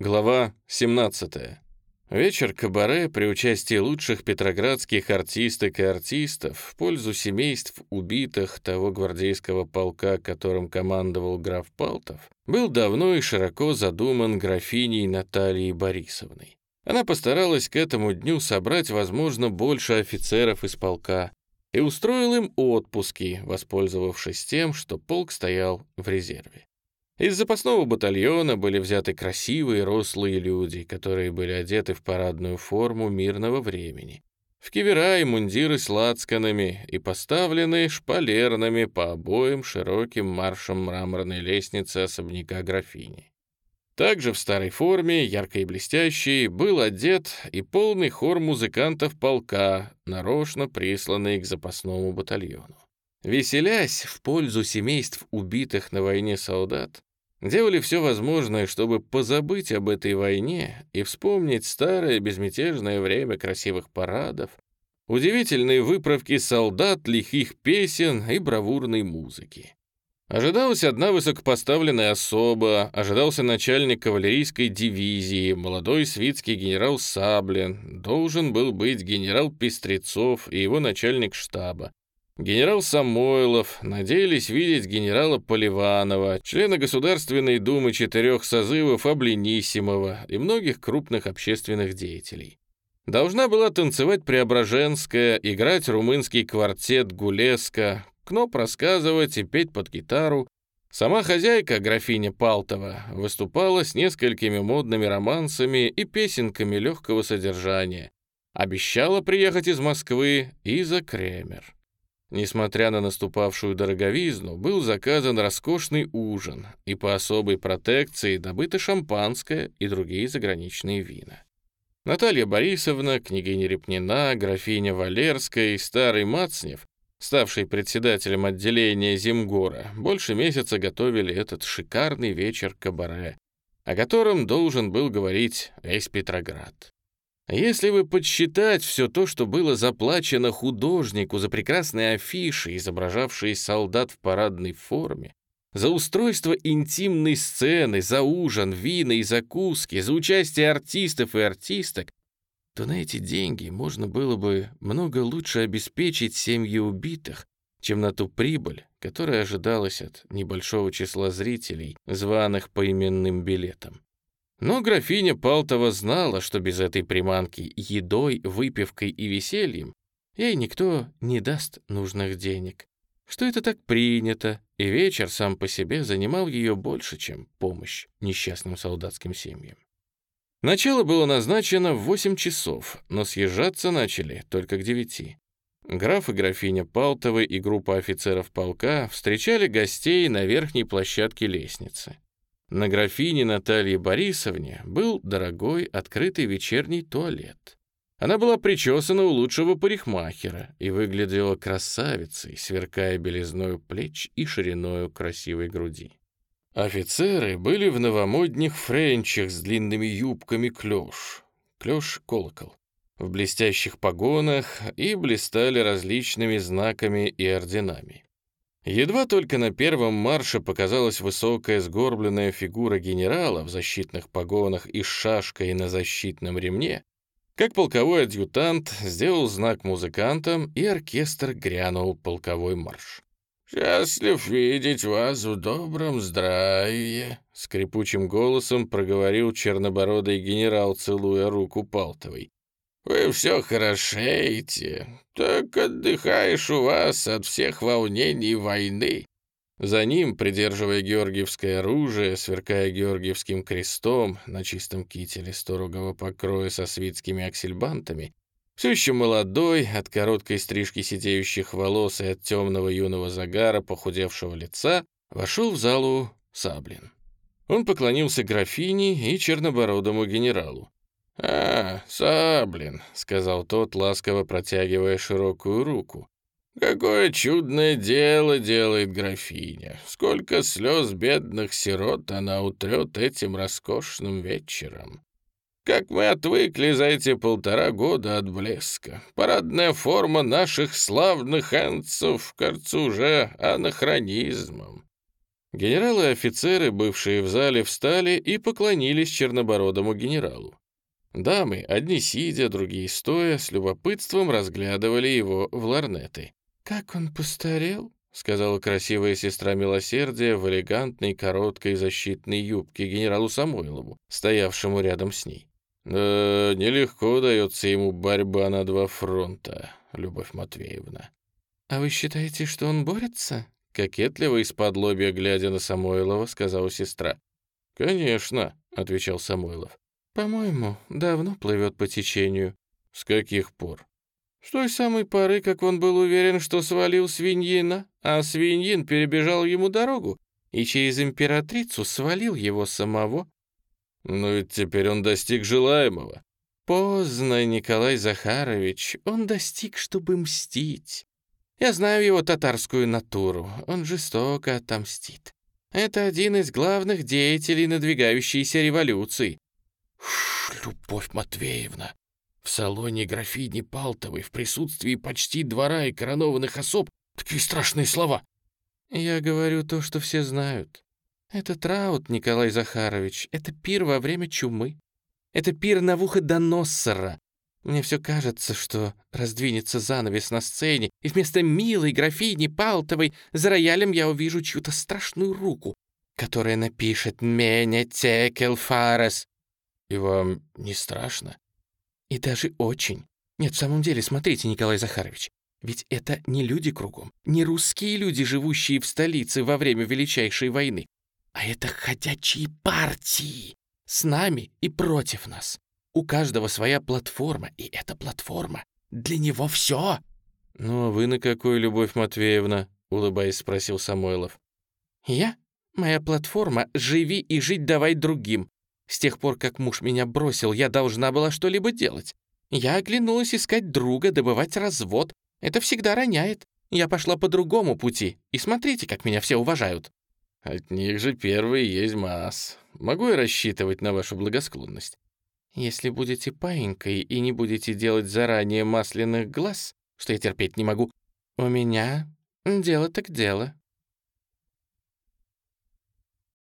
Глава 17. Вечер кабаре при участии лучших петроградских артисток и артистов в пользу семейств убитых того гвардейского полка, которым командовал граф Палтов, был давно и широко задуман графиней Натальей Борисовной. Она постаралась к этому дню собрать, возможно, больше офицеров из полка и устроил им отпуски, воспользовавшись тем, что полк стоял в резерве. Из запасного батальона были взяты красивые рослые люди, которые были одеты в парадную форму мирного времени, в кивера и мундиры с лацканами и поставлены шпалерными по обоим широким маршам мраморной лестницы особняка графини. Также в старой форме, яркой и блестящей, был одет и полный хор музыкантов полка, нарочно присланный к запасному батальону. Веселясь в пользу семейств убитых на войне солдат, Делали все возможное, чтобы позабыть об этой войне и вспомнить старое безмятежное время красивых парадов, удивительные выправки солдат, лихих песен и бравурной музыки. Ожидалась одна высокопоставленная особа, ожидался начальник кавалерийской дивизии, молодой свитский генерал Саблин, должен был быть генерал Пестрецов и его начальник штаба, Генерал Самойлов, надеялись видеть генерала Поливанова, члена Государственной Думы четырех созывов Обленисимова и многих крупных общественных деятелей. Должна была танцевать Преображенская, играть румынский квартет Гулеска, Кноп рассказывать и петь под гитару. Сама хозяйка, графиня Палтова, выступала с несколькими модными романсами и песенками легкого содержания. Обещала приехать из Москвы Иза Кремер. Несмотря на наступавшую дороговизну, был заказан роскошный ужин, и по особой протекции добыто шампанское и другие заграничные вина. Наталья Борисовна, княгиня Репнина, графиня Валерская и старый Мацнев, ставший председателем отделения Зимгора, больше месяца готовили этот шикарный вечер кабаре, о котором должен был говорить весь Петроград. Если вы подсчитать все то, что было заплачено художнику за прекрасные афиши, изображавшие солдат в парадной форме, за устройство интимной сцены, за ужин, вина и закуски, за участие артистов и артисток, то на эти деньги можно было бы много лучше обеспечить семьи убитых, чем на ту прибыль, которая ожидалась от небольшого числа зрителей, званых по именным билетам. Но графиня Палтова знала, что без этой приманки едой, выпивкой и весельем ей никто не даст нужных денег, что это так принято, и вечер сам по себе занимал ее больше, чем помощь несчастным солдатским семьям. Начало было назначено в 8 часов, но съезжаться начали только к 9. Граф и графиня Палтовы и группа офицеров полка встречали гостей на верхней площадке лестницы. На графине Наталье Борисовне был дорогой открытый вечерний туалет. Она была причесана у лучшего парикмахера и выглядела красавицей, сверкая белизною плеч и шириною красивой груди. Офицеры были в новомодних френчах с длинными юбками клёш, клёш-колокол, в блестящих погонах и блистали различными знаками и орденами. Едва только на первом марше показалась высокая сгорбленная фигура генерала в защитных погонах и с шашкой на защитном ремне, как полковой адъютант сделал знак музыкантам, и оркестр грянул полковой марш. «Счастлив видеть вас в добром здравии», — скрипучим голосом проговорил чернобородый генерал, целуя руку Палтовой. Вы все хорошеете, так отдыхаешь у вас от всех волнений войны». За ним, придерживая георгиевское оружие, сверкая георгиевским крестом на чистом кителе сторогого покроя со свитскими аксельбантами, все еще молодой, от короткой стрижки сидеющих волос и от темного юного загара похудевшего лица, вошел в залу Саблин. Он поклонился графине и чернобородому генералу. «А, Саблин», — сказал тот, ласково протягивая широкую руку. «Какое чудное дело делает графиня! Сколько слез бедных сирот она утрет этим роскошным вечером! Как мы отвыкли за эти полтора года от блеска! Парадная форма наших славных энцев кажется уже анахронизмом!» Генералы и офицеры, бывшие в зале, встали и поклонились чернобородому генералу. Дамы, одни сидя, другие стоя, с любопытством разглядывали его в ларнеты. «Как он постарел?» — сказала красивая сестра милосердия в элегантной, короткой защитной юбке генералу Самойлову, стоявшему рядом с ней. «Да нелегко дается ему борьба на два фронта, Любовь Матвеевна». «А вы считаете, что он борется?» Кокетливо из-под лобья, глядя на Самойлова, сказала сестра. «Конечно», — отвечал Самойлов. «По-моему, давно плывет по течению». «С каких пор?» «С той самой поры, как он был уверен, что свалил свиньина, а свиньин перебежал ему дорогу и через императрицу свалил его самого». «Но ведь теперь он достиг желаемого». «Поздно, Николай Захарович, он достиг, чтобы мстить. Я знаю его татарскую натуру, он жестоко отомстит. Это один из главных деятелей надвигающейся революции. «Любовь Матвеевна, в салоне графини Палтовой в присутствии почти двора и коронованных особ такие страшные слова!» «Я говорю то, что все знают. Это траут, Николай Захарович, это пир во время чумы. Это пир Навуходоносора. Мне все кажется, что раздвинется занавес на сцене, и вместо милой графини Палтовой за роялем я увижу чью-то страшную руку, которая напишет «Меня текел фарес», «И вам не страшно?» «И даже очень. Нет, в самом деле, смотрите, Николай Захарович, ведь это не люди кругом, не русские люди, живущие в столице во время Величайшей войны, а это ходячие партии с нами и против нас. У каждого своя платформа, и эта платформа для него все. «Ну а вы на какой, Любовь Матвеевна?» — улыбаясь, спросил Самойлов. «Я? Моя платформа «Живи и жить давай другим», с тех пор, как муж меня бросил, я должна была что-либо делать. Я оглянулась искать друга, добывать развод. Это всегда роняет. Я пошла по другому пути, и смотрите, как меня все уважают». «От них же первый есть масс. Могу я рассчитывать на вашу благосклонность?» «Если будете паинькой и не будете делать заранее масляных глаз, что я терпеть не могу, у меня дело так дело».